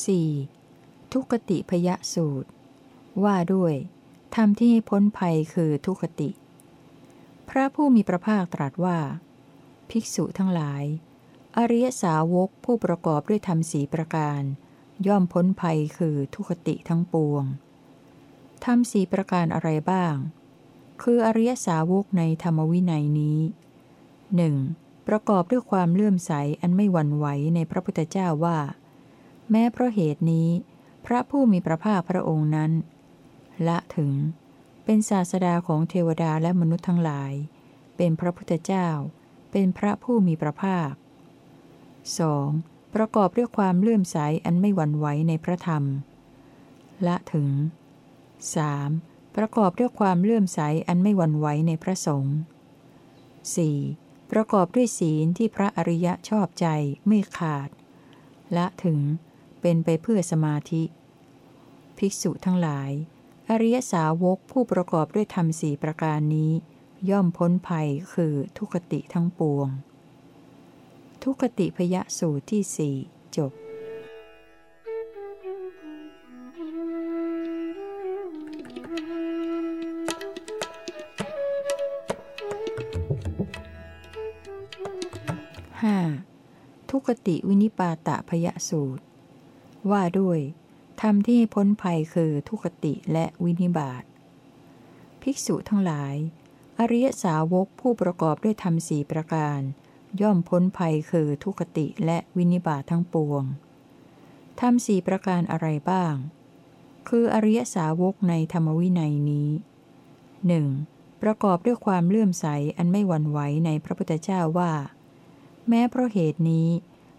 4. ทุกติพยสูตร ว่าด้วยธรรมที่พ้นภัยคือทุกติ พระผู้มีพระภาคตรัสว่า ภิกษุทั้งหลาย อริยสาวกผู้ประกอบด้วยธรรมสีประการ ย่อมพ้นภัยคือทุกติทั้งปวงธรรมสีประการอะไรบ้าง คืออริยสาวกในธรรมวินัยนี้หนึ่งประกอบด้วยความเลื่อมใสอันไม่หวั่นไหวในพระพุทธเจ้าว่า แม้เพราะเหตุนี้ พระผู้มีพระภาคพระองค์นั้น ละถึง เป็นศาสดาของเทวดาและมนุษย์ทั้งหลาย เป็นพระพุทธเจ้า เป็นพระผู้มีพระภาค 2. ประกอบด้วยความเลื่อมใสอันไม่หวั่นไหวในพระธรรม ละถึง 3. ประกอบด้วยความเลื่อมใสอันไม่หวั่นไหวในพระสงฆ์ 4. ประกอบด้วยศีลที่พระอริยะชอบใจไม่ขาด ละถึง เป็นไปเพื่อสมาธิ ภิกษุทั้งหลาย อริยสาวกผู้ประกอบด้วยธรรมสี่ประการนี้ ย่อมพ้นภัยคือทุกติทั้งปวง ทุกติพยสูตรที่สี่จบ 5. ทุกติวินิปาตะพยสูตร ว่าด้วยธรรมที่พ้นภัยคือทุกติและวินิบาตภิกษุทั้งหลาย อริยสาวกผู้ประกอบด้วยธรรมสี่ประการ ย่อมพ้นภัยคือทุกติและวินิบาตทั้งปวงธรรมสี่ประการอะไรบ้าง คืออริยสาวกในธรรมวินัยนี้หนึ่งประกอบด้วยความเลื่อมใสอันไม่หวั่นไหวในพระพุทธเจ้าว่า แม้เพราะเหตุนี้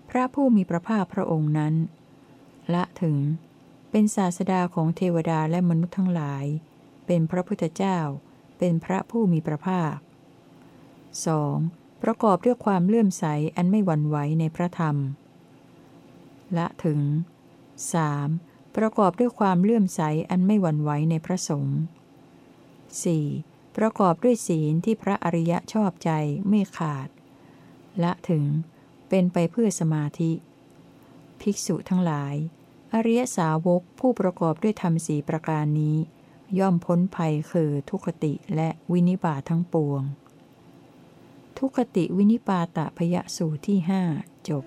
พระผู้มีพระภาคพระองค์นั้น ละถึง เป็นศาสดาของเทวดาและมนุษย์ทั้งหลาย เป็นพระพุทธเจ้า เป็นพระผู้มีพระภาค 2. ประกอบด้วยความเลื่อมใสอันไม่หวั่นไหวในพระธรรม ละถึง 3. ประกอบด้วยความเลื่อมใสอันไม่หวั่นไหวในพระสงฆ์ 4. ประกอบด้วยศีลที่พระอริยะชอบใจไม่ขาด ละถึง เป็นไปเพื่อสมาธิ ภิกษุทั้งหลาย อริยสาวกผู้ประกอบด้วยธรรมสีประการนี้ ย่อมพ้นภัยคือทุคติและวินิบาตทั้งปวง ทุคติวินิปาตะพยสูตรที่หจบ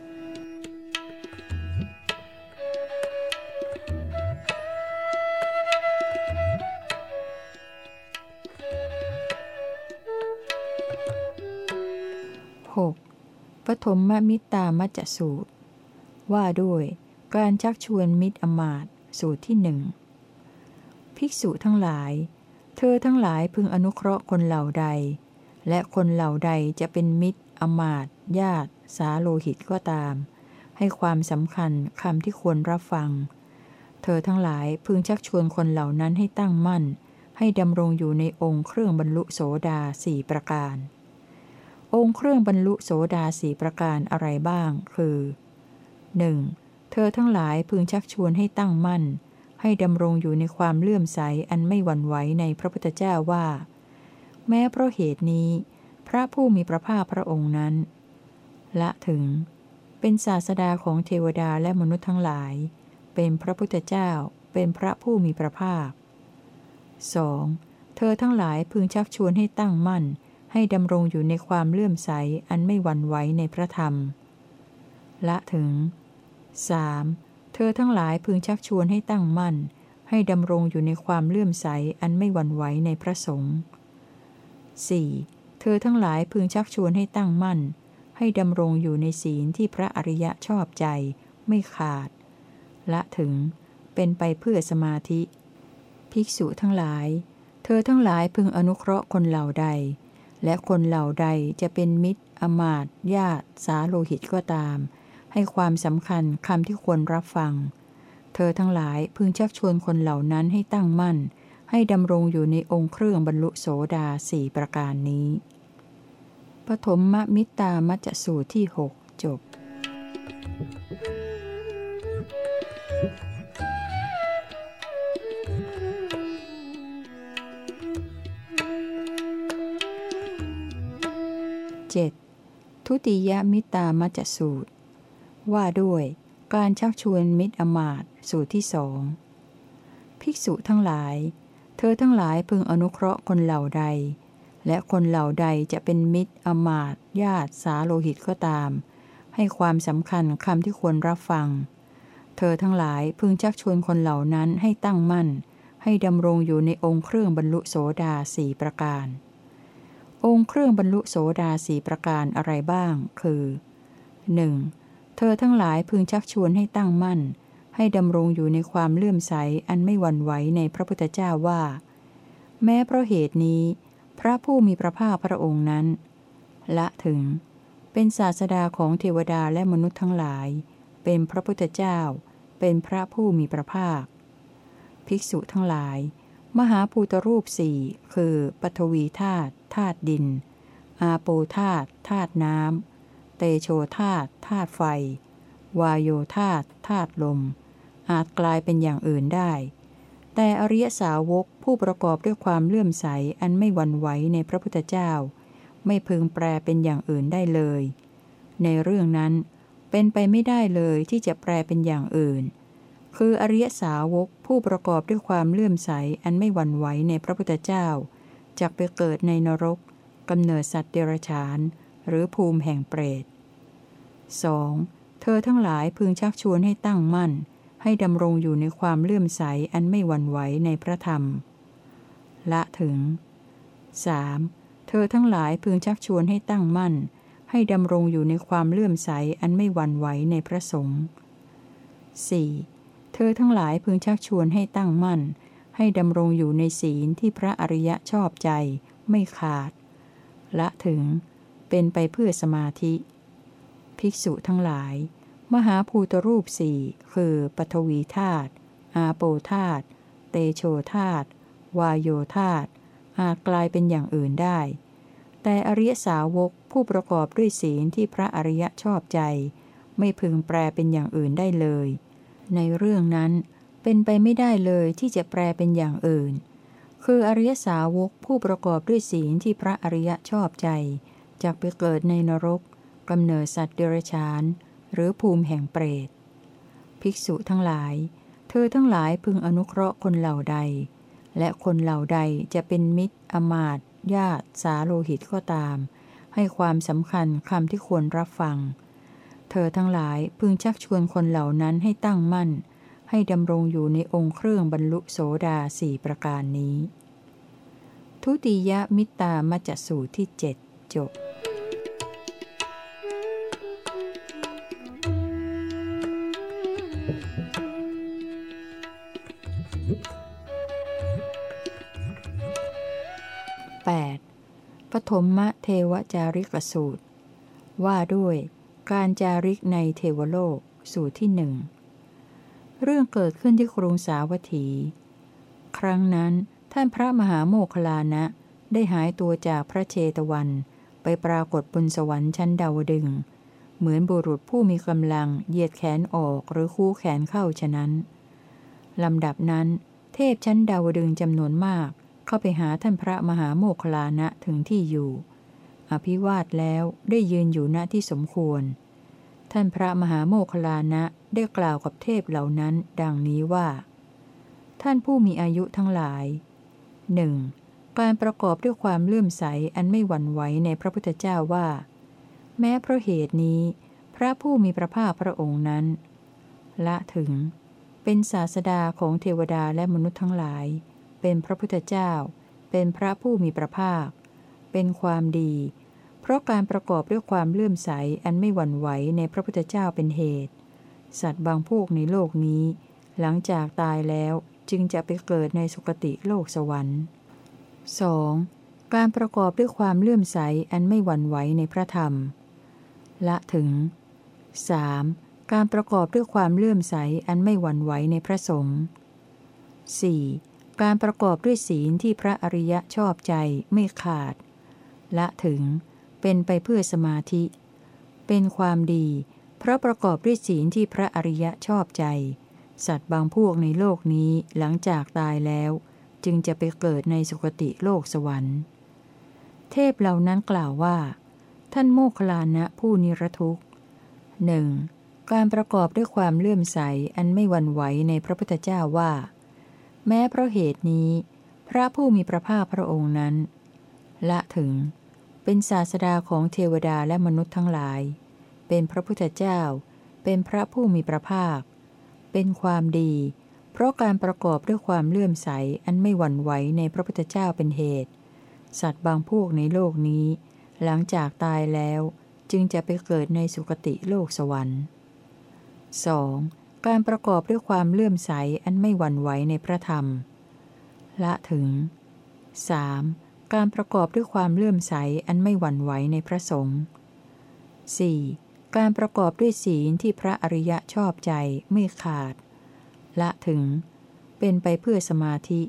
ปฐมมมิตามัจจสูตร ว่าด้วย การชักชวนมิตรอมาตสูตรที่หนึ่งภิกษุทั้งหลาย เธอทั้งหลายพึงอนุเคราะห์คนเหล่าใด และคนเหล่าใดจะเป็นมิตร อมาตญาติ สาโลหิตก็ตาม ให้ความสำคัญคำที่ควรรับฟัง เธอทั้งหลายพึงชักชวนคนเหล่านั้นให้ตั้งมั่น ให้ดำรงอยู่ในองค์เครื่องบรรลุโสดาสี่ประการ องค์เครื่องบรรลุโสดาสีประการอะไรบ้าง คือ 1. เธอทั้งหลายพึงชักชวนให้ตั้งมั่น ให้ดำรงอยู่ในความเลื่อมใสอันไม่หวั่นไหวในพระพุทธเจ้าว่า แม้เพราะเหตุนี้ พระผู้มีพระภาคพระองค์นั้น ละถึง เป็นศาสดาของเทวดาและมนุษย์ทั้งหลาย เป็นพระพุทธเจ้า เป็นพระผู้มีพระภาค 2. เธอทั้งหลายพึงชักชวนให้ตั้งมั่น ให้ดำรงอยู่ในความเลื่อมใสอันไม่หวั่นไหวในพระธรรม ละถึง 3. เธอทั้งหลายพึงชักชวนให้ตั้งมั่น ให้ดำรงอยู่ในความเลื่อมใสอันไม่หวั่นไหวในพระสงฆ์ 4. เธอทั้งหลายพึงชักชวนให้ตั้งมั่น ให้ดำรงอยู่ในศีลที่พระอริยะชอบใจไม่ขาด ละถึงเป็นไปเพื่อสมาธิ ภิกษุทั้งหลาย เธอทั้งหลายพึงอนุเคราะห์คนเหล่าใด และคนเหล่าใดจะเป็นมิตร อมาตญาติ สาโลหิตก็ตาม ให้ความสำคัญคำที่ควรรับฟัง เธอทั้งหลายพึงชักชวนคนเหล่านั้นให้ตั้งมั่น ให้ดำรงอยู่ในองค์เครื่องบรรลุโสดาสี่ประการนี้ปฐมมมิตามัจจสูตรที่หกจบ 7. ทุติยมิตามัจสูตร ว่าด้วย การชักชวนมิตรอมาตสูตรที่สอง ภิกษุทั้งหลาย เธอทั้งหลายพึงอนุเคราะห์คนเหล่าใด และคนเหล่าใดจะเป็นมิตรอมาตญาติสาโลหิตก็ตาม ให้ความสำคัญคำที่ควรรับฟัง เธอทั้งหลายพึงชักชวนคนเหล่านั้นให้ตั้งมั่น ให้ดำรงอยู่ในองค์เครื่องบรรลุโสดาสี่ประการ องค์เครื่องบรรลุโสดาสี่ประการอะไรบ้าง คือ 1. เธอทั้งหลายพึงชักชวนให้ตั้งมั่น ให้ดำรงอยู่ในความเลื่อมใสอันไม่หวั่นไหวในพระพุทธเจ้าว่า แม้เพราะเหตุนี้ พระผู้มีพระภาคพระองค์นั้น ละถึง เป็นศาสดาของเทวดาและมนุษย์ทั้งหลาย เป็นพระพุทธเจ้า เป็นพระผู้มีพระภาค ภิกษุทั้งหลาย มหาภูตรูปสี่คือปฐวีธาตุธาตุดิน อาโปธาตุธาตุน้ำ เตโชธาตธาตุไฟ วายโยธาตธาตุลม อาจกลายเป็นอย่างอื่นได้ แต่อริยสาวกผู้ประกอบด้วยความเลื่อมใสอันไม่หวั่นไหวในพระพุทธเจ้า ไม่พึงแปลเป็นอย่างอื่นได้เลย ในเรื่องนั้นเป็นไปไม่ได้เลยที่จะแปลเป็นอย่างอื่น คืออริยสาวกผู้ประกอบด้วยความเลื่อมใสอันไม่หวั่นไหวในพระพุทธเจ้าจะไปเกิดในนรกกำเนิดสัตว์เดรัจฉาน หรือภูมิแห่งเปรต 2. เธอทั้งหลายพึงชักชวนให้ตั้งมั่น ให้ดำรงอยู่ในความเลื่อมใสอันไม่หวั่นไหวในพระธรรม ละถึง 3. เธอทั้งหลายพึงชักชวนให้ตั้งมั่น ให้ดำรงอยู่ในความเลื่อมใสอันไม่หวั่นไหวในพระสงฆ์ 4. เธอทั้งหลายพึงชักชวนให้ตั้งมั่น ให้ดำรงอยู่ในศีลที่พระอริยะชอบใจ ไม่ขาด ละถึง เป็นไปเพื่อสมาธิ ภิกษุทั้งหลาย มหาภูตรูปสี่คือปฐวีธาตุอาโปธาตุเตโชธาตุวายโยธาตุอาจกลายเป็นอย่างอื่นได้ แต่อริยสาวกผู้ประกอบด้วยศีลที่พระอริยชอบใจ ไม่พึงแปลเป็นอย่างอื่นได้เลย ในเรื่องนั้นเป็นไปไม่ได้เลยที่จะแปลเป็นอย่างอื่น คืออริยสาวกผู้ประกอบด้วยศีลที่พระอริยชอบใจ จากไปเกิดในนรกกำเนิดสัตว์เดรัจฉาน หรือภูมิแห่งเปรต ภิกษุทั้งหลาย เธอทั้งหลายพึงอนุเคราะห์คนเหล่าใด และคนเหล่าใดจะเป็นมิตร อมาตญาติสาโลหิตก็ตาม ให้ความสำคัญคำที่ควรรับฟัง เธอทั้งหลายพึงชักชวนคนเหล่านั้นให้ตั้งมั่น ให้ดำรงอยู่ในองค์เครื่องบรรลุโสดาสี่ประการนี้ ทุติยมิตามัจสูตรที่เจ็ดจบ 8. ปฐมมเทวจาริกสูตร ว่าด้วยการจาริกในเทวโลกสูตรที่หนึ่งเรื่องเกิดขึ้นที่กรุงสาวัตถี ครั้งนั้นท่านพระมหาโมคลานะ ได้หายตัวจากพระเชตวัน ไปปรากฏบนสวรรค์ชั้นดาวดึง เหมือนบุรุษผู้มีกำลังเหยียดแขนออกหรือคู่แขนเข้าฉะนั้นลำดับนั้น เทพชั้นดาวดึงจำนวนมาก เข้าไปหาท่านพระมหาโมคลานะถึงที่อยู่ อภิวาทแล้วได้ยืนอยู่ณที่สมควร ท่านพระมหาโมคลานะได้กล่าวกับเทพเหล่านั้น ดังนี้ว่า ท่านผู้มีอายุทั้งหลายหนึ่งการประกอบด้วยความเลื่อมใสอันไม่หวั่นไหวในพระพุทธเจ้าว่า แม้เพราะเหตุนี้ พระผู้มีพระภาคพระองค์นั้น ละถึง เป็นศาสดาของเทวดาและมนุษย์ทั้งหลาย เป็นพระพุทธเจ้า เป็นพระผู้มีพระภาค เป็นความดี เพราะการประกอบด้วยความเลื่อมใสอันไม่หวั่นไหวในพระพุทธเจ้าเป็นเหตุ สัตว์บางพวกในโลกนี้ หลังจากตายแล้วจึงจะไปเกิดในสุคติโลกสวรรค์ 2. การประกอบด้วยความเลื่อมใสอันไม่หวั่นไหวในพระธรรม ละถึง 3. การประกอบด้วยความเลื่อมใสอันไม่หวั่นไหวในพระสงฆ์ 4. การประกอบด้วยศีลที่พระอริยะชอบใจไม่ขาด ละถึงเป็นไปเพื่อสมาธิ เป็นความดี เพราะประกอบด้วยศีลที่พระอริยะชอบใจ สัตว์บางพวกในโลกนี้หลังจากตายแล้ว จึงจะไปเกิดในสุคติโลกสวรรค์ เทพเหล่านั้นกล่าวว่า ท่านโมคลานะผู้นิรทุกหนึ่งการประกอบด้วยความเลื่อมใสอันไม่หวั่นไหวในพระพุทธเจ้าว่า แม้เพราะเหตุนี้ พระผู้มีพระภาคพระองค์นั้น ละถึง เป็นศาสดาของเทวดาและมนุษย์ทั้งหลาย เป็นพระพุทธเจ้า เป็นพระผู้มีพระภาค เป็นความดี เพราะการประกอบด้วยความเลื่อมใสอันไม่หวั่นไหวในพระพุทธเจ้าเป็นเหตุ สัตว์บางพวกในโลกนี้ หลังจากตายแล้ว จึงจะไปเกิดในสุคติโลกสวรรค์ 2. การประกอบด้วยความเลื่อมใสอันไม่หวั่นไหวในพระธรรม ละถึง 3. การประกอบด้วยความเลื่อมใสอันไม่หวั่นไหวในพระสงฆ์ 4. การประกอบด้วยศีลที่พระอริยะชอบใจไม่ขาด ละถึง เป็นไปเพื่อสมาธิ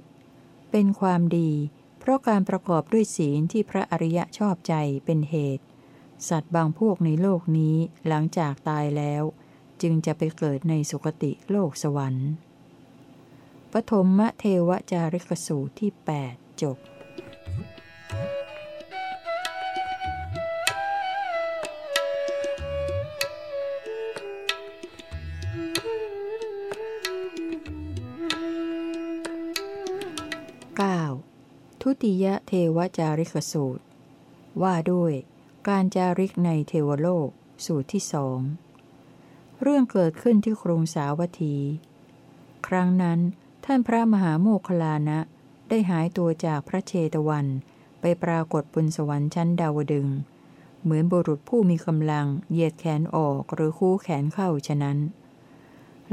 เป็นความดี เพราะการประกอบด้วยศีลที่พระอริยะชอบใจเป็นเหตุ สัตว์บางพวกในโลกนี้หลังจากตายแล้ว จึงจะไปเกิดในสุคติโลกสวรรค์ปฐมเทวจาริกสูตรที่ 8 จบทุติยเทวจาริกสูตร ว่าด้วยการจาริกในเทวโลกสูตรที่สอง รื่องเกิดขึ้นที่กรุงสาวัตถี ครั้งนั้นท่านพระมหาโมคลานะ ได้หายตัวจากพระเชตวัน ไปปรากฏบนสวรรค์ชั้นดาวดึง เหมือนบุรุษผู้มีกำลังเหยียดแขนออกหรือคู่แขนเข้าฉะนั้น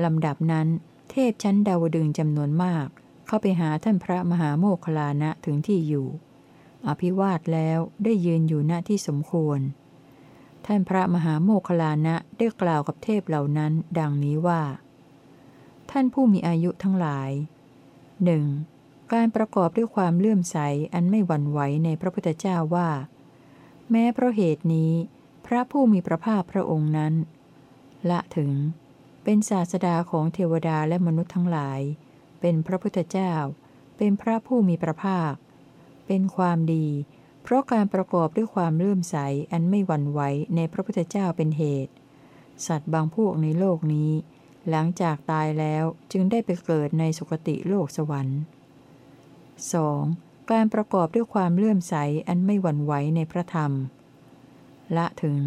ลำดับนั้น เทพชั้นดาวดึงจำนวนมาก เข้าไปหาท่านพระมหาโมคคลานะถึงที่อยู่ อภิวาทแล้วได้ยืนอยู่ณที่สมควร ท่านพระมหาโมคลานะได้กล่าวกับเทพเหล่านั้น ดังนี้ว่า ท่านผู้มีอายุทั้งหลายหนึ่งการประกอบด้วยความเลื่อมใสอันไม่หวั่นไหวในพระพุทธเจ้าว่า แม้เพราะเหตุนี้ พระผู้มีพระภาคพระองค์นั้น ละถึง เป็นศาสดาของเทวดาและมนุษย์ทั้งหลาย เป็นพระพุทธเจ้า เป็นพระผู้มีพระภาค เป็นความดี เพราะการประกอบด้วยความเลื่อมใสอันไม่หวั่นไหวในพระพุทธเจ้าเป็นเหตุ สัตว์บางพวกในโลกนี้ หลังจากตายแล้วจึงได้ไปเกิดในสุคติโลกสวรรค์ 2. การประกอบด้วยความเลื่อมใสอันไม่หวั่นไหวในพระธรรม ละถึง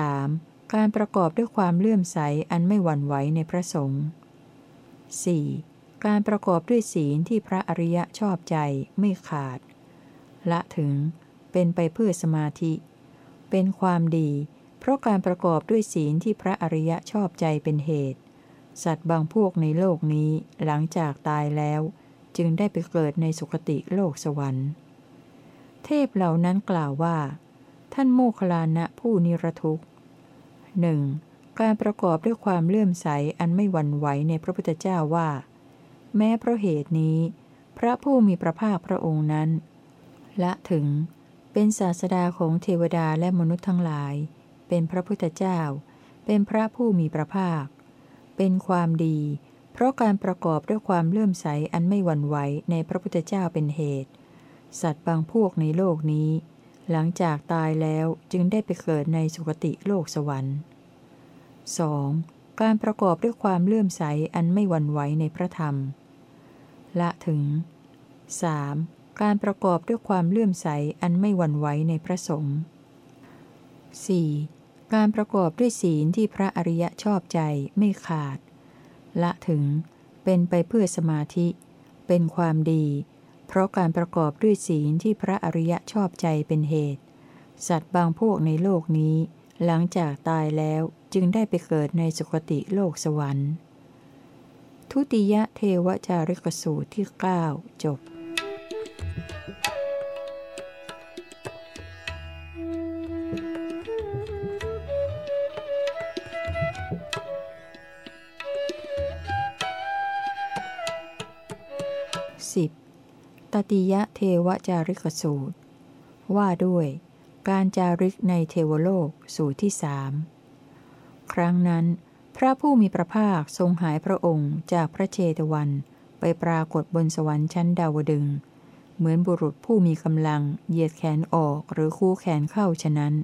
3. การประกอบด้วยความเลื่อมใสอันไม่หวั่นไหวในพระสงฆ์ 4. การประกอบด้วยศีลที่พระอริยะชอบใจไม่ขาด ละถึง เป็นไปเพื่อสมาธิ เป็นความดี เพราะการประกอบด้วยศีลที่พระอริยะชอบใจเป็นเหตุ สัตว์บางพวกในโลกนี้หลังจากตายแล้ว จึงได้ไปเกิดในสุคติโลกสวรรค์ เทพเหล่านั้นกล่าวว่า ท่านโมคลานะผู้นิรทุกข์หนึ่งการประกอบด้วยความเลื่อมใสอันไม่หวั่นไหวในพระพุทธเจ้าว่า แม้เพราะเหตุนี้ พระผู้มีพระภาคพระองค์นั้น ละถึง เป็นศาสดาของเทวดาและมนุษย์ทั้งหลาย เป็นพระพุทธเจ้า เป็นพระผู้มีพระภาค เป็นความดี เพราะการประกอบด้วยความเลื่อมใสอันไม่หวั่นไหวในพระพุทธเจ้าเป็นเหตุ สัตว์บางพวกในโลกนี้ หลังจากตายแล้วจึงได้ไปเกิดในสุคติโลกสวรรค์ 2. การประกอบด้วยความเลื่อมใสอันไม่หวั่นไหวในพระธรรม ละถึง 3. การประกอบด้วยความเลื่อมใสอันไม่หวั่นไหวในพระสงฆ์ 4. การประกอบด้วยศีลที่พระอริยะชอบใจไม่ขาด ละถึง เป็นไปเพื่อสมาธิ เป็นความดี เพราะการประกอบด้วยศีลที่พระอริยะชอบใจเป็นเหตุ สัตว์บางพวกในโลกนี้ หลังจากตายแล้วจึงได้ไปเกิดในสุคติโลกสวรรค์ ทุติยเทวจาริกสูตรที่ 9 จบสิบ ตติยะเทวจาริกสูตร ว่าด้วยการจาริกในเทวโลกสูตรที่สามครั้งนั้น พระผู้มีพระภาคทรงหายพระองค์จากพระเชตวันไปปรากฏบนสวรรค์ชั้นดาวดึง เหมือนบุรุษผู้มีกำลังเหยียดแขนออกหรือคู่แขนเข้าฉะนั้น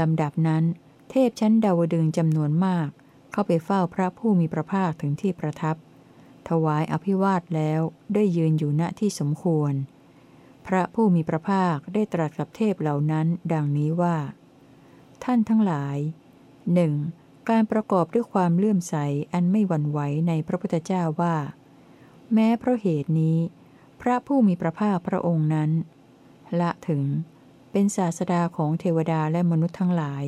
ลำดับนั้น เทพชั้นดาวดึงจำนวนมาก เข้าไปเฝ้าพระผู้มีพระภาคถึงที่ประทับ ถวายอภิวาทแล้วได้ยืนอยู่ณที่สมควร พระผู้มีพระภาคได้ตรัสกับเทพเหล่านั้น ดังนี้ว่า ท่านทั้งหลายหนึ่งการประกอบด้วยความเลื่อมใสอันไม่หวั่นไหวในพระพุทธเจ้าว่า แม้เพราะเหตุนี้ พระผู้มีพระภาคพระองค์นั้น ละถึงเป็นศาสดาของเทวดาและมนุษย์ทั้งหลาย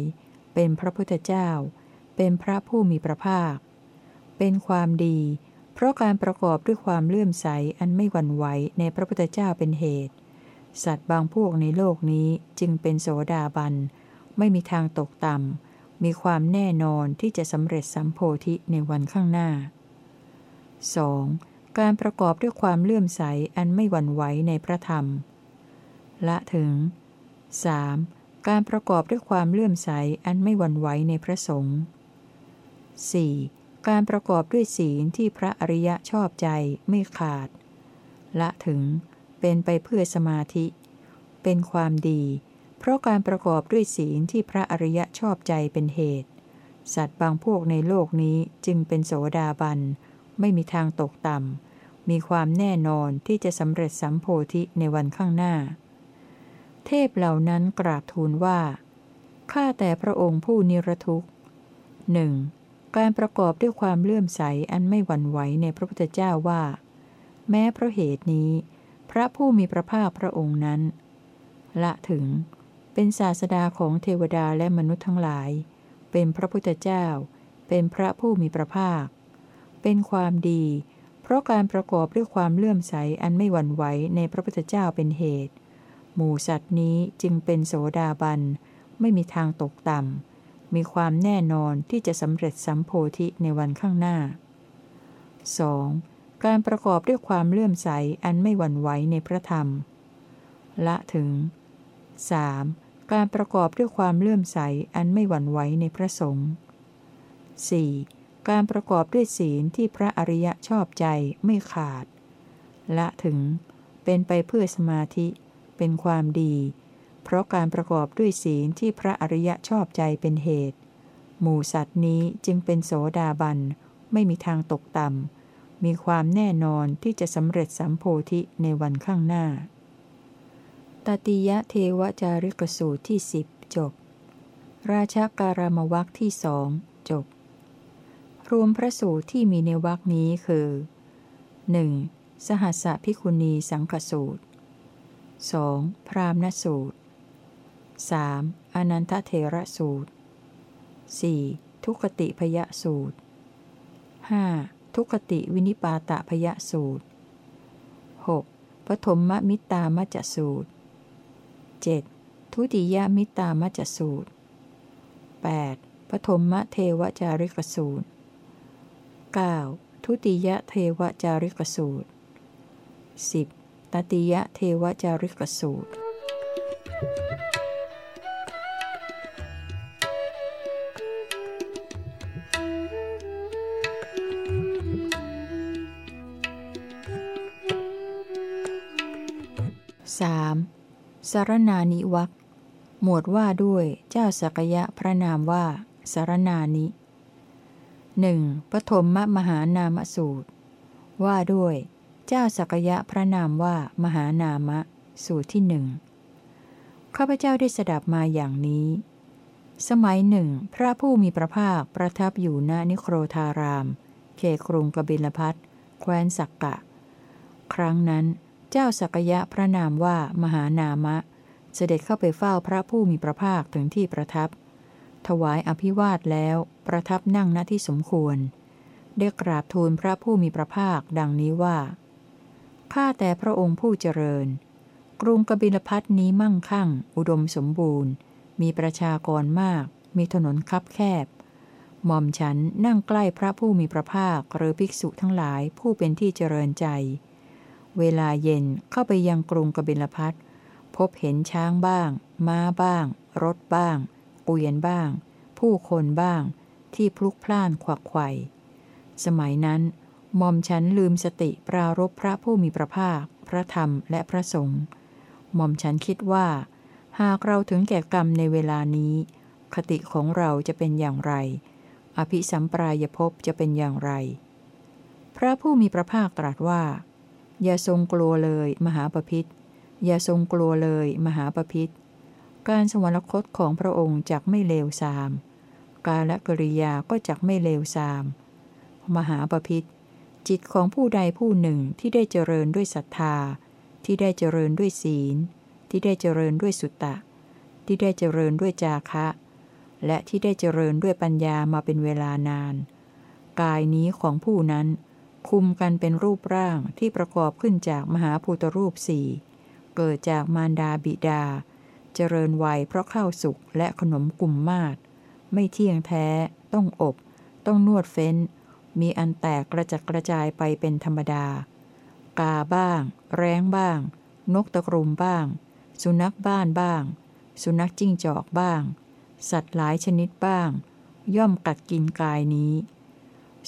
เป็นพระพุทธเจ้า เป็นพระผู้มีพระภาค เป็นความดี เพราะการประกอบด้วยความเลื่อมใสอันไม่หวั่นไหวในพระพุทธเจ้าเป็นเหตุ สัตว์บางพวกในโลกนี้จึงเป็นโสดาบัน ไม่มีทางตกต่ำ มีความแน่นอนที่จะสำเร็จสัมโพธิในวันข้างหน้า 2. การประกอบด้วยความเลื่อมใสอันไม่หวั่นไหวในพระธรรม ละถึง 3. การประกอบด้วยความเลื่อมใสอันไม่หวั่นไหวในพระสงฆ์ 4. การประกอบด้วยศีลที่พระอริยะชอบใจไม่ขาด ละถึงเป็นไปเพื่อสมาธิ เป็นความดี เพราะการประกอบด้วยศีลที่พระอริยะชอบใจเป็นเหตุ สัตว์บางพวกในโลกนี้จึงเป็นโสดาบัน ไม่มีทางตกต่ำ มีความแน่นอนที่จะสำเร็จสัมโพธิในวันข้างหน้า เทพเหล่านั้นกราบทูลว่า ข้าแต่พระองค์ผู้นิรทุกข์หนึ่ง การประกอบด้วยความเลื่อมใสอันไม่หวั่นไหวในพระพุทธเจ้าว่า แม้เพราะเหตุนี้ พระผู้มีพระภาคพระองค์นั้น ละถึง เป็นศาสดาของเทวดาและมนุษย์ทั้งหลาย เป็นพระพุทธเจ้า เป็นพระผู้มีพระภาค เป็นความดี เพราะการประกอบด้วยความเลื่อมใสอันไม่หวั่นไหวในพระพุทธเจ้าเป็นเหตุ หมู่สัตว์นี้จึงเป็นโสดาบัน ไม่มีทางตกต่ำ มีความแน่นอนที่จะสำเร็จสัมโพธิในวันข้างหน้า 2. การประกอบด้วยความเลื่อมใสอันไม่หวั่นไหวในพระธรรม ละถึง 3. การประกอบด้วยความเลื่อมใสอันไม่หวั่นไหวในพระสงฆ์ 4. การประกอบด้วยศีลที่พระอริยะชอบใจไม่ขาด ละถึง เป็นไปเพื่อสมาธิ เป็นความดี เพราะการประกอบด้วยศีลที่พระอริยะชอบใจเป็นเหตุ หมู่สัตว์นี้จึงเป็นโสดาบัน ไม่มีทางตกต่ำ มีความแน่นอนที่จะสำเร็จสัมโพธิในวันข้างหน้า ตติยะเทวจาริกสูตรที่สิบจบ ราชาการามวักที่สองจบ รวมพระสูตรที่มีในวักนี้คือ 1. สหัสสะพิคุณีสังคสูตร 2. พรามณสูตร 3. อนันทเทระสูตร 4. ทุกติพยสูตร 5. ทุกติวินิปาตะพยสูตร 6. ปฐมมมิตามัจสูตร 7. ทุติยมิตามัจสูตร 8. ปฐมมเทวจาริกสูตร 9. ทุติยเทวจาริกสูตร 10. ตติยเทวจาริกสูตรสารนานิวักหมวดว่าด้วยเจ้าสักยะพระนามว่าสารนานิหนึ่งปฐมมหานามสูตร ว่าด้วย เจ้าสักยะพระนามว่ามหานามะ สูตรที่หนึ่งข้าพเจ้าได้สดับมาอย่างนี้ สมัยหนึ่ง พระผู้มีพระภาคประทับอยู่ณนิโครธาราม เขตกรุงกบิลพัทแคว้นสักกะ ครั้งนั้น เจ้าสักยะพระนามว่ามหานามะ เสด็จเข้าไปเฝ้าพระผู้มีพระภาคถึงที่ประทับ ถวายอภิวาทแล้วประทับนั่งณที่สมควร ได้กราบทูลพระผู้มีพระภาคดังนี้ว่าข้าแต่พระองค์ผู้เจริญ กรุงกบิลพัทนี้มั่งคั่ง อุดมสมบูรณ์ มีประชากรมาก มีถนนคับแคบหม่อมฉันนั่งใกล้พระผู้มีพระภาคหรือภิกษุทั้งหลายผู้เป็นที่เจริญใจ เวลาเย็นเข้าไปยังกรุงกบิลพัทพบเห็นช้างบ้าง ม้าบ้าง รถบ้างเกวียนบ้าง ผู้คนบ้าง ที่พลุกพล่านขวักไขว่สมัยนั้นหม่อมฉันลืมสติปรารบพระผู้มีพระภาค พระธรรมและพระสงฆ์หม่อมฉันคิดว่า หากเราถึงแก่กรรมในเวลานี้ คติของเราจะเป็นอย่างไร อภิสัมปรายภพจะเป็นอย่างไร พระผู้มีพระภาคตรัสว่า อย่าทรงกลัวเลย มหาปพิธอย่าทรงกลัวเลย มหาปพิธการสวรรคตของพระองค์จักไม่เลวทราม กาลกริยาก็จักไม่เลวทราม มหาปพิธจิตของผู้ใดผู้หนึ่งที่ได้เจริญด้วยศรัทธา ที่ได้เจริญด้วยศีล ที่ได้เจริญด้วยสุตตะ ที่ได้เจริญด้วยจาคะ และที่ได้เจริญด้วยปัญญามาเป็นเวลานาน กายนี้ของผู้นั้น คุมกันเป็นรูปร่างที่ประกอบขึ้นจากมหาภูตรูปสี่เกิดจากมารดาบิดา เจริญวัยเพราะข้าวสุกและขนมกลุ่มมาศไม่เที่ยงแท้ ต้องอบ ต้องนวดเฟ้น มีอันแตกกระจัดกระจายไปเป็นธรรมดา กาบ้าง แร้งบ้าง นกตะกรุมบ้าง สุนัขบ้านบ้าง สุนัขจิ้งจอกบ้าง สัตว์หลายชนิดบ้าง ย่อมกัดกินกายนี้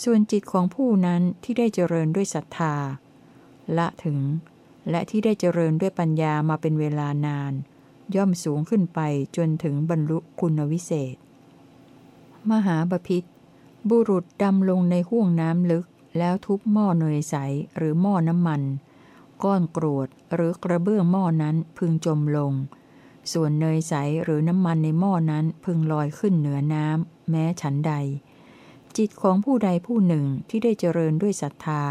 ส่วนจิตของผู้นั้นที่ได้เจริญด้วยศรัทธา ละถึง และที่ได้เจริญด้วยปัญญามาเป็นเวลานาน ย่อมสูงขึ้นไปจนถึงบรรลุคุณวิเศษ มหาบพิษบุรุษดำลงในห้วงน้ำลึก แล้วทุบหม้อเนยใสหรือหม้อน้ำมัน ก้อนกรวดหรือกระเบื้องหม้อนั้นพึงจมลง ส่วนเนยใสหรือน้ำมันในหม้อนั้นพึงลอยขึ้นเหนือน้ำแม้ฉันใด จิตของผู้ใดผู้หนึ่งที่ได้เจริญด้วยศรัทธา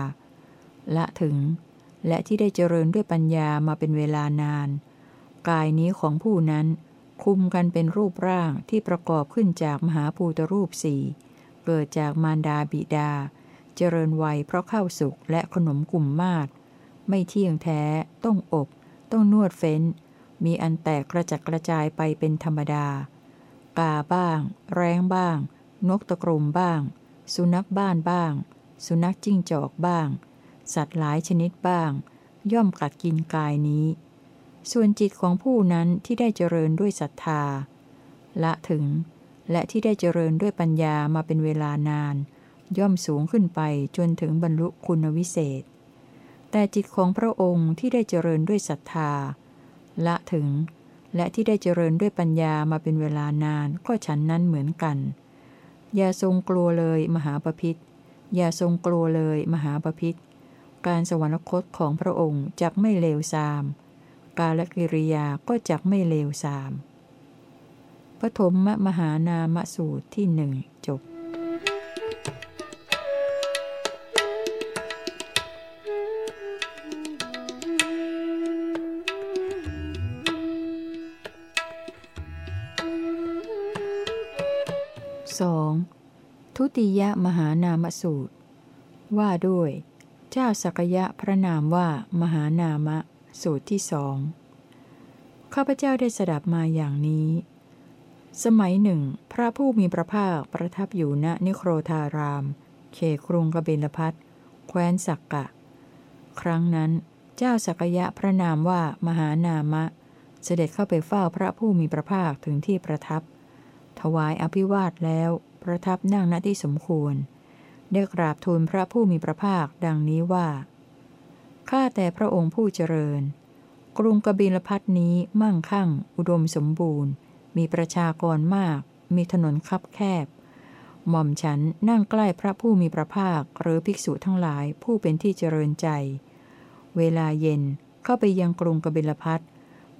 ละถึง และที่ได้เจริญด้วยปัญญามาเป็นเวลานาน กายนี้ของผู้นั้นคุมกันเป็นรูปร่างที่ประกอบขึ้นจากมหาภูตรูปสี่เกิดจากมารดาบิดา เจริญวัยเพราะข้าวสุกและขนมกลุ่มมาศไม่เที่ยงแท้ ต้องอบ ต้องนวดเฟ้น มีอันแตกกระจัดกระจายไปเป็นธรรมดา กาบ้าง แรงบ้าง นกตะกรุมบ้าง สุนัขบ้านบ้าง สุนัขจิ้งจอกบ้าง สัตว์หลายชนิดบ้าง ย่อมกัดกินกายนี้ ส่วนจิตของผู้นั้นที่ได้เจริญด้วยศรัทธา ละถึง และที่ได้เจริญด้วยปัญญามาเป็นเวลานาน ย่อมสูงขึ้นไปจนถึงบรรลุคุณวิเศษ แต่จิตของพระองค์ที่ได้เจริญด้วยศรัทธา ละถึงและที่ได้เจริญด้วยปัญญามาเป็นเวลานานก็ฉันนั้นเหมือนกัน อย่าทรงกลัวเลยมหาปพิธอย่าทรงกลัวเลยมหาปพิธการสวรรคตของพระองค์จักไม่เลวทราม กาลกิริยาก็จักไม่เลวทราม ปฐมมมหานามสูตรที่หนึ่งจบ ติยมหานามสูตร ว่าด้วย เจ้าสักยะพระนามว่ามหานามะ สูตรที่สองข้าพเจ้าได้สดับมาอย่างนี้ สมัยหนึ่ง พระผู้มีพระภาคประทับอยู่ณนิโครธาราม เขครุงกบิลพัทแคว้นสักกะ ครั้งนั้น เจ้าสักยะพระนามว่ามหานามะ เสด็จเข้าไปเฝ้าพระผู้มีพระภาคถึงที่ประทับ ถวายอภิวาทแล้ว ประทับนั่งณที่สมควร ได้กราบทูลพระผู้มีพระภาคดังนี้ว่า ข้าแต่พระองค์ผู้เจริญ กรุงกบิลพัทนี้มั่งคั่ง อุดมสมบูรณ์ มีประชากรมาก มีถนนคับแคบ หม่อมฉันนั่งใกล้พระผู้มีพระภาคหรือภิกษุทั้งหลายผู้เป็นที่เจริญใจ เวลาเย็นเข้าไปยังกรุงกบิลพัท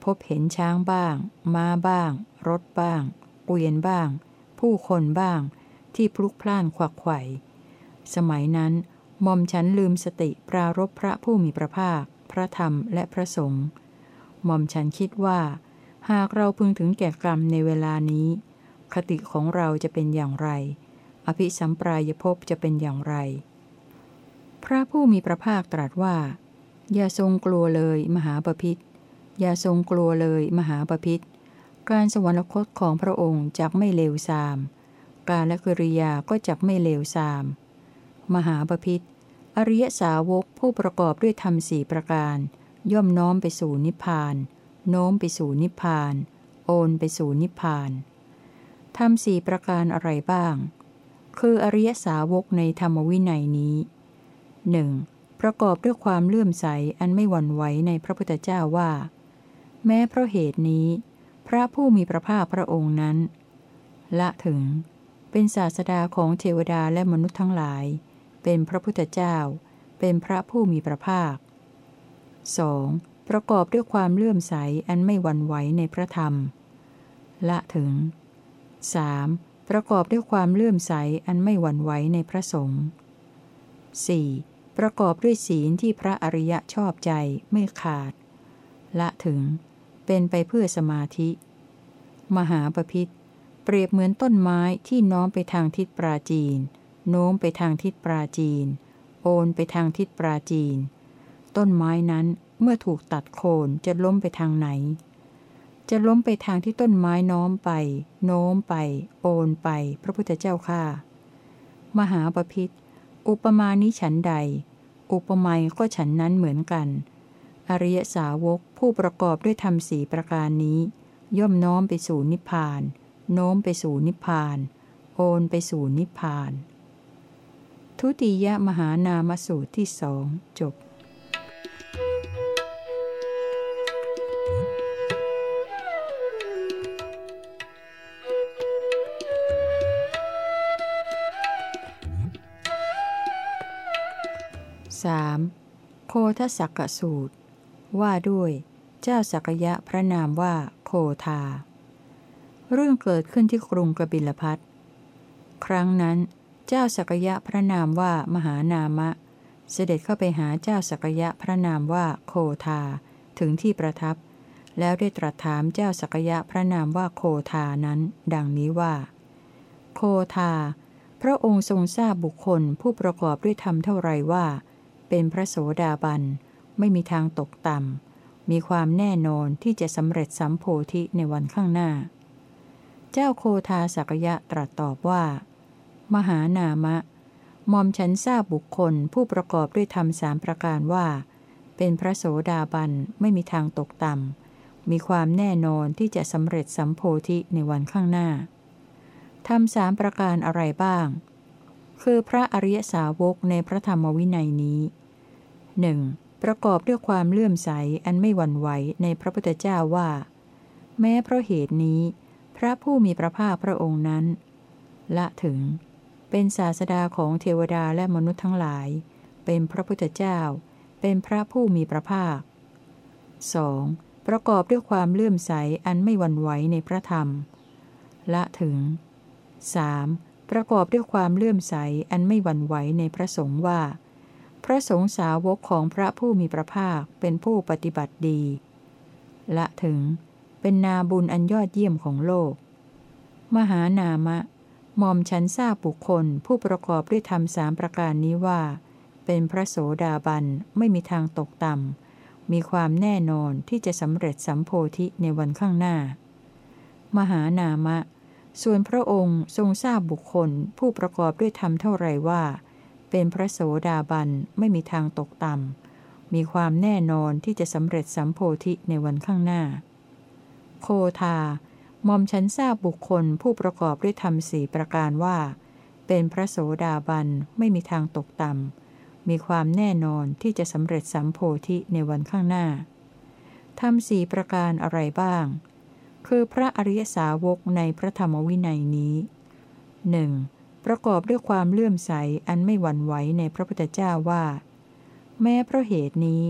พบเห็นช้างบ้าง ม้าบ้าง รถบ้าง เกวียนบ้าง ผู้คนบ้าง ที่พลุกพล่านขวักไขว่สมัยนั้นมอมฉันลืมสติปรารบพระผู้มีพระภาค พระธรรมและพระสงฆ์มอมฉันคิดว่า หากเราพึงถึงแก่กรรมในเวลานี้ คติของเราจะเป็นอย่างไร อภิสัมปรายภพจะเป็นอย่างไร พระผู้มีพระภาคตรัสว่า อย่าทรงกลัวเลยมหาปพิธอย่าทรงกลัวเลยมหาปพิธ การสวรรคตของพระองค์จักไม่เลวทราม การและกิริยาก็จักไม่เลวทราม มหาปพิธอริยสาวกผู้ประกอบด้วยธรรมสี่ประการ ย่อมน้อมไปสู่นิพพาน โน้มไปสู่นิพพาน โอนไปสู่นิพพานธรรมสี่ประการอะไรบ้าง คืออริยสาวกในธรรมวินัยนี้หนึ่งประกอบด้วยความเลื่อมใสอันไม่หวั่นไหวในพระพุทธเจ้าว่า แม้เพราะเหตุนี้ พระผู้มีพระภาคพระองค์นั้น ละถึง เป็นศาสดาของเทวดาและมนุษย์ทั้งหลาย เป็นพระพุทธเจ้า เป็นพระผู้มีพระภาค 2. ประกอบด้วยความเลื่อมใสอันไม่หวั่นไหวในพระธรรม ละถึง 3. ประกอบด้วยความเลื่อมใสอันไม่หวั่นไหวในพระสงฆ์ 4. ประกอบด้วยศีลที่พระอริยะชอบใจไม่ขาด ละถึง เป็นไปเพื่อสมาธิ มหาปพิธเปรียบเหมือนต้นไม้ที่น้อมไปทางทิศปราจีน โน้มไปทางทิศปราจีน โอนไปทางทิศปราจีน ต้นไม้นั้นเมื่อถูกตัดโคนจะล้มไปทางไหน จะล้มไปทางที่ต้นไม้น้อมไป โน้มไป โอนไป พระพุทธเจ้าข้ามหาปพิธอุปมาณิฉันใด อุปไมยก็ฉันนั้นเหมือนกัน อริยสาวกผู้ประกอบด้วยธรรมสีประการนี้ ย่อมน้อมไปสู่นิพพาน โน้มไปสู่นิพพาน โอนไปสู่นิพพาน ทุติยมหานามสูตรที่สองจบ 3. โคทสักกสูตร ว่าด้วย เจ้าสักยะพระนามว่าโคทา เรื่องเกิดขึ้นที่กรุงกบิลพัทครั้งนั้น เจ้าสักยะพระนามว่ามหานามะ เสด็จเข้าไปหาเจ้าสักยะพระนามว่าโคทาถึงที่ประทับ แล้วได้ตรัสถามเจ้าสักยะพระนามว่าโคทานั้น ดังนี้ว่า โคทา พระองค์ทรงทราบบุคคลผู้ประกอบด้วยธรรมเท่าไรว่า เป็นพระโสดาบัน ไม่มีทางตกต่ำ มีความแน่นอนที่จะสำเร็จสัมโพธิในวันข้างหน้า เจ้าโคทาสักยะตรัสตอบว่า มหานามะหมอมฉันทราบบุคคลผู้ประกอบด้วยธรรมสามประการว่า เป็นพระโสดาบันไม่มีทางตกต่ำ มีความแน่นอนที่จะสำเร็จสัมโพธิในวันข้างหน้าทำสามประการอะไรบ้าง คือพระอริยสาวกในพระธรรมวินัยนี้หนึ่ง ประกอบด้วยความเลื่อมใสอันไม่หวั่นไหวในพระพุทธเจ้าว่า แม้เพราะเหตุนี้ พระผู้มีพระภาคพระองค์นั้น ละถึง เป็นศาสดาของเทวดาและมนุษย์ทั้งหลาย เป็นพระพุทธเจ้า เป็นพระผู้มีพระภาค 2. ประกอบด้วยความเลื่อมใสอันไม่หวั่นไหวในพระธรรม ละถึง 3. ประกอบด้วยความเลื่อมใสอันไม่หวั่นไหวในพระสงฆ์ว่า พระสงฆ์สาวกของพระผู้มีพระภาคเป็นผู้ปฏิบัติดี ละถึงเป็นนาบุญอันยอดเยี่ยมของโลก มหานามะหม่อมฉันทราบบุคคลผู้ประกอบด้วยธรรมสามประการนี้ว่า เป็นพระโสดาบันไม่มีทางตกต่ำ มีความแน่นอนที่จะสำเร็จสัมโพธิในวันข้างหน้า มหานามะ ส่วนพระองค์ทรงทราบบุคคลผู้ประกอบด้วยธรรมเท่าไรว่า เป็นพระโสดาบันไม่มีทางตกต่ำ มีความแน่นอนที่จะสำเร็จสัมโพธิในวันข้างหน้า โคทาหม่อมฉันทราบบุคคลผู้ประกอบด้วยธรรมสี่ประการว่า เป็นพระโสดาบันไม่มีทางตกต่ำ มีความแน่นอนที่จะสำเร็จสัมโพธิในวันข้างหน้าธรรมสี่ประการอะไรบ้าง คือพระอริยสาวกในพระธรรมวินัยนี้หนึ่ง ประกอบด้วยความเลื่อมใสอันไม่หวั่นไหวในพระพุทธเจ้าว่า แม้เพราะเหตุนี้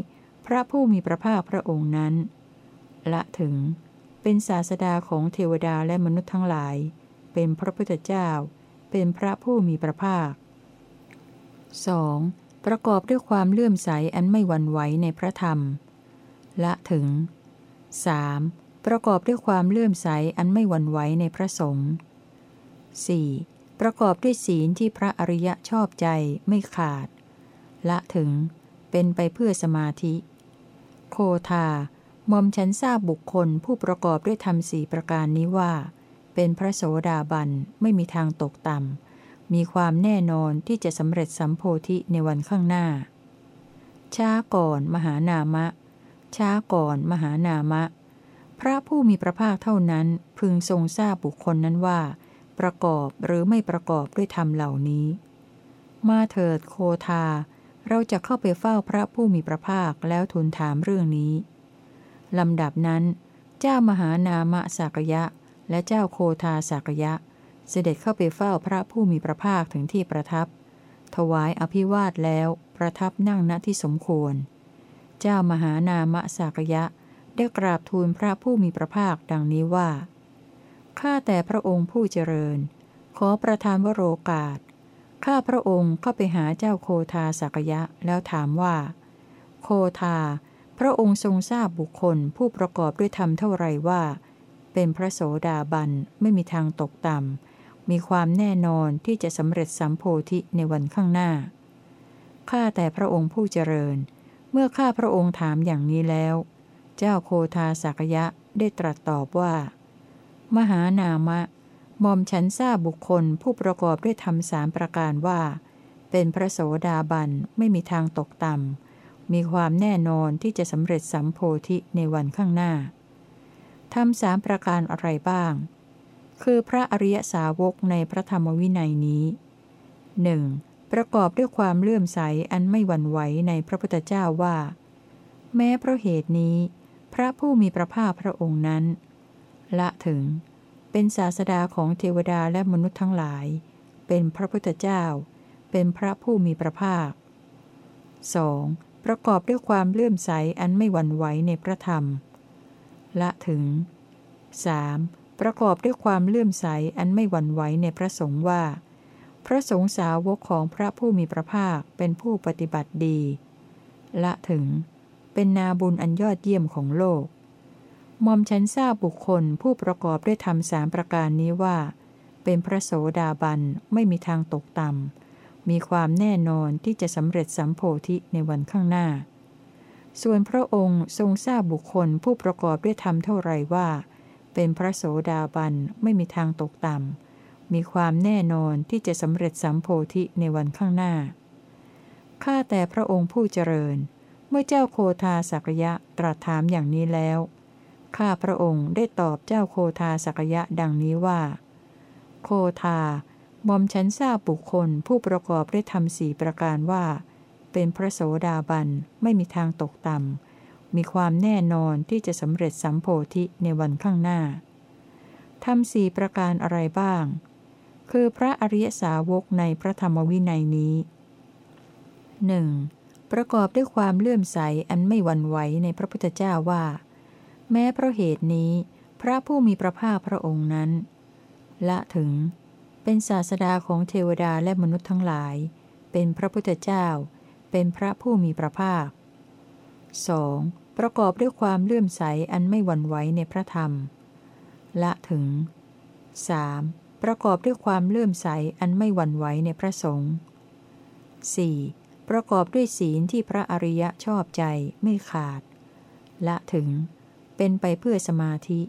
พระผู้มีพระภาคพระองค์นั้น ละถึง เป็นศาสดาของเทวดาและมนุษย์ทั้งหลาย เป็นพระพุทธเจ้า เป็นพระผู้มีพระภาค 2. ประกอบด้วยความเลื่อมใสอันไม่หวั่นไหวในพระธรรม ละถึง 3. ประกอบด้วยความเลื่อมใสอันไม่หวั่นไหวในพระสงฆ์ 4. ประกอบด้วยศีลที่พระอริยะชอบใจไม่ขาด ละถึงเป็นไปเพื่อสมาธิ โคทาหม่อมฉันทราบบุคคลผู้ประกอบด้วยธรรมสี่ประการนี้ว่า เป็นพระโสดาบันไม่มีทางตกต่ำมีความแน่นอนที่จะสำเร็จสัมโพธิในวันข้างหน้า ช้าก่อนมหานามะ ช้าก่อนมหานามะ พระผู้มีพระภาคเท่านั้นพึงทรงทราบบุคคลนั้นว่า ประกอบหรือไม่ประกอบด้วยธรรมเหล่านี้ มาเถิดโคทา เราจะเข้าไปเฝ้าพระผู้มีพระภาคแล้วทูลถามเรื่องนี้ ลำดับนั้น เจ้ามหานามะสักยะ และเจ้าโคทาสักยะ เสด็จเข้าไปเฝ้าพระผู้มีพระภาคถึงที่ประทับ ถวายอภิวาทแล้วประทับนั่งณที่สมควร เจ้ามหานามะสากยะได้กราบทูลพระผู้มีพระภาคดังนี้ว่า ข้าแต่พระองค์ผู้เจริญ ขอประทานวโรกาส ข้าพระองค์เข้าไปหาเจ้าโคทาสากยะแล้วถามว่า โคทา พระองค์ทรงทราบบุคคลผู้ประกอบด้วยธรรมเท่าไรว่า เป็นพระโสดาบันไม่มีทางตกต่ำ มีความแน่นอนที่จะสำเร็จสัมโพธิในวันข้างหน้า ข้าแต่พระองค์ผู้เจริญ เมื่อข้าพระองค์ถามอย่างนี้แล้ว เจ้าโคทาสักยะได้ตรัสตอบว่า มหานามะหม่อมฉันทราบบุคคลผู้ประกอบด้วยธรรมสามประการว่า เป็นพระโสดาบันไม่มีทางตกต่ำ มีความแน่นอนที่จะสำเร็จสัมโพธิในวันข้างหน้าทำสามประการอะไรบ้าง คือพระอริยสาวกในพระธรรมวินัยนี้หนึ่งประกอบด้วยความเลื่อมใสอันไม่หวั่นไหวในพระพุทธเจ้าว่า แม้เพราะเหตุนี้ พระผู้มีพระภาคพระองค์นั้น ละถึง เป็นศาสดาของเทวดาและมนุษย์ทั้งหลาย เป็นพระพุทธเจ้า เป็นพระผู้มีพระภาค 2. ประกอบด้วยความเลื่อมใสอันไม่หวั่นไหวในพระธรรม ละถึง 3. ประกอบด้วยความเลื่อมใสอันไม่หวั่นไหวในพระสงฆ์ว่า พระสงฆ์สาวกของพระผู้มีพระภาคเป็นผู้ปฏิบัติดี ละถึง เป็นนาบุญอันยอดเยี่ยมของโลก มอมฉันทราบบุคคลผู้ประกอบด้วยธรรมสามประการนี้ว่า เป็นพระโสดาบันไม่มีทางตกต่ำ มีความแน่นอนที่จะสำเร็จสัมโพธิในวันข้างหน้า ส่วนพระองค์ทรงทราบบุคคลผู้ประกอบด้วยธรรมเท่าไรว่า เป็นพระโสดาบันไม่มีทางตกต่ำ มีความแน่นอนที่จะสำเร็จสัมโพธิในวันข้างหน้า ข้าแต่พระองค์ผู้เจริญ เมื่อเจ้าโคทาสักยะตรัสถามอย่างนี้แล้ว ข้าพระองค์ได้ตอบเจ้าโคทาสักยะดังนี้ว่า โคทามอมฉันทราบบุคคลผู้ประกอบด้วยธรรมสี่ประการว่า เป็นพระโสดาบันไม่มีทางตกต่ำมีความแน่นอนที่จะสำเร็จสัมโพธิในวันข้างหน้าทำสี่ประการอะไรบ้าง คือพระอริยสาวกในพระธรรมวินัยนี้หนึ่งประกอบด้วยความเลื่อมใสอันไม่หวั่นไหวในพระพุทธเจ้าว่า แม้เพราะเหตุนี้ พระผู้มีพระภาคพระองค์นั้น ละถึง เป็นศาสดาของเทวดาและมนุษย์ทั้งหลาย เป็นพระพุทธเจ้า เป็นพระผู้มีพระภาค 2. ประกอบด้วยความเลื่อมใสอันไม่หวั่นไหวในพระธรรม ละถึง 3. ประกอบด้วยความเลื่อมใสอันไม่หวั่นไหวในพระสงฆ์ 4. ประกอบด้วยศีลที่พระอริยะชอบใจไม่ขาด ละถึง เป็นไปเพื่อสมาธิ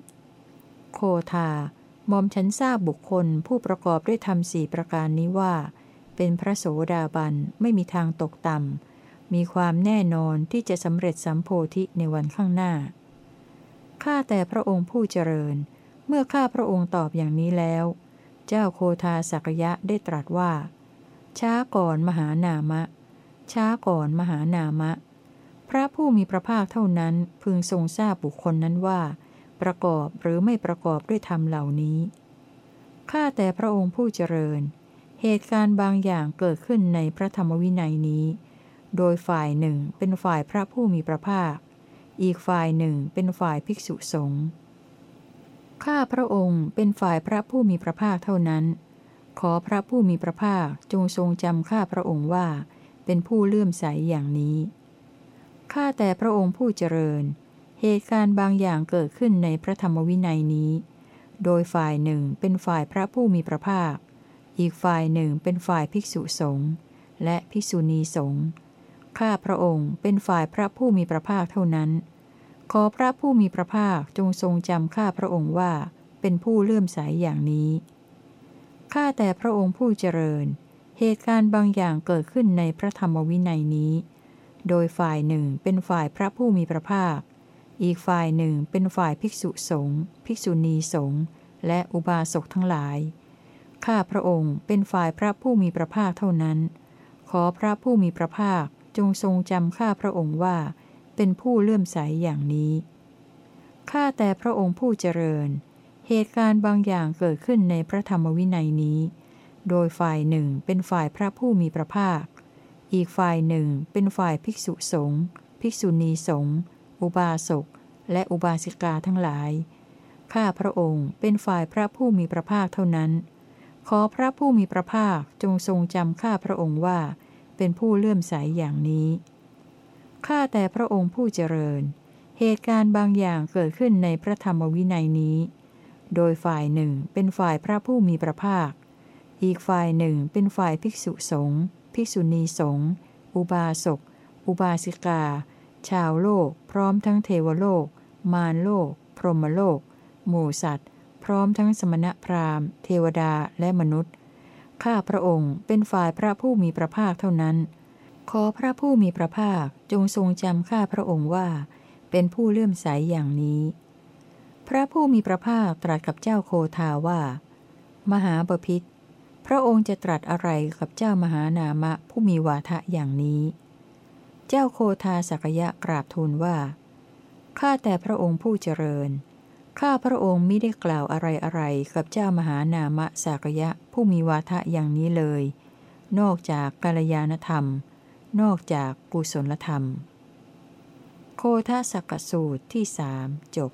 โคทามอมฉันทราบบุคคลผู้ประกอบด้วยธรรมสี่ประการนี้ว่า เป็นพระโสดาบันไม่มีทางตกต่ำ มีความแน่นอนที่จะสำเร็จสัมโพธิในวันข้างหน้า ข้าแต่พระองค์ผู้เจริญ เมื่อข้าพระองค์ตอบอย่างนี้แล้ว เจ้าโคทาสักยะได้ตรัสว่า ช้าก่อนมหานามะ ช้าก่อนมหานามะ พระผู้มีพระภาคเท่านั้นพึงทรงทราบบุคคลนั้นว่า ประกอบหรือไม่ประกอบด้วยธรรมเหล่านี้ ข้าแต่พระองค์ผู้เจริญ เหตุการณ์บางอย่างเกิดขึ้นในพระธรรมวินัยนี้ โดยฝ่ายหนึ่งเป็นฝ่ายพระผู้มีพระภาค อีกฝ่ายหนึ่งเป็นฝ่ายภิกษุสงฆ์ ข้าพระองค์เป็นฝ่ายพระผู้มีพระภาคเท่านั้น ขอพระผู้มีพระภาคจงทรงจำข้าพระองค์ว่า เป็นผู้เลื่อมใสอย่างนี้ ข้าแต่พระองค์ผู้เจริญ เหตุการณ์บางอย่างเกิดขึ้นในพระธรรมวินัยนี้ โดยฝ่ายหนึ่งเป็นฝ่ายพระผู้มีพระภาค อีกฝ่ายหนึ่งเป็นฝ่ายภิกษุสงฆ์และภิกษุณีสงฆ์ข้าพระองค์เป็นฝ่ายพระผู้มีพระภาคเท่านั้น ขอพระผู้มีพระภาคจงทรงจำข้าพระองค์ว่าเป็นผู้เลื่อมใสยอย่างนี้ ข้าแต่พระองค์ผู้เจริญ เหตุการณ์บางอย่างเกิดขึ้นในพระธรรมวินัยนี้ โดยฝ่ายหนึ่งเป็นฝ่ายพระผู้มีพระภาค อีกฝ่ายหนึ่งเป็นฝ่ายภิกษุสงฆ์ภิกษุณีสงฆ์และอุบาสกทั้งหลาย ข้าพระองค์เป็นฝ่ายพระผู้มีพระภาคเท่านั้น ขอพระผู้มีพระภาคจงทรงจำข้าพระองค์ว่า เป็นผู้เลื่อมใสอย่างนี้ ข้าแต่พระองค์ผู้เจริญ เหตุการณ์บางอย่างเกิดขึ้นในพระธรรมวินัยนี้ โดยฝ่ายหนึ่งเป็นฝ่ายพระผู้มีพระภาค อีกฝ่ายหนึ่งเป็นฝ่ายภิกษุสงฆ์ภิกษุณีสงฆ์อุบาสก และอุบาสิกาทั้งหลาย ข้าพระองค์เป็นฝ่ายพระผู้มีพระภาคเท่านั้น ขอพระผู้มีพระภาคจงทรงจำข้าพระองค์ว่า เป็นผู้เลื่อมใสอย่างนี้ ข้าแต่พระองค์ผู้เจริญ เหตุการณ์บางอย่างเกิดขึ้นในพระธรรมวินัยนี้ โดยฝ่ายหนึ่งเป็นฝ่ายพระผู้มีพระภาค อีกฝ่ายหนึ่งเป็นฝ่ายภิกษุสงฆ์ ภิกษุณีสงฆ์อุบาสก อุบาสิกา ชาวโลก พร้อมทั้งเทวโลก มารโลก พรหมโลก หมู่สัตว์ พร้อมทั้งสมณพราหมณ์ เทวดาและมนุษย์ ข้าพระองค์เป็นฝ่ายพระผู้มีพระภาคเท่านั้น ขอพระผู้มีพระภาคจงทรงจำข้าพระองค์ว่า เป็นผู้เลื่อมใสอย่างนี้ พระผู้มีพระภาคตรัสกับเจ้าโคทาว่า มหาบพิษ พระองค์จะตรัสอะไรกับเจ้ามหานามะผู้มีวาทะอย่างนี้ เจ้าโคทาสักยะกราบทูลว่า ข้าแต่พระองค์ผู้เจริญ ข้าพระองค์มิได้กล่าวอะไรอะไรกับเจ้ามหานามะสักยะผู้มีวาทะอย่างนี้เลย นอกจากกาลยานธรรม นอกจากกุศลธรรม โคทาสักสูตรที่สามจบ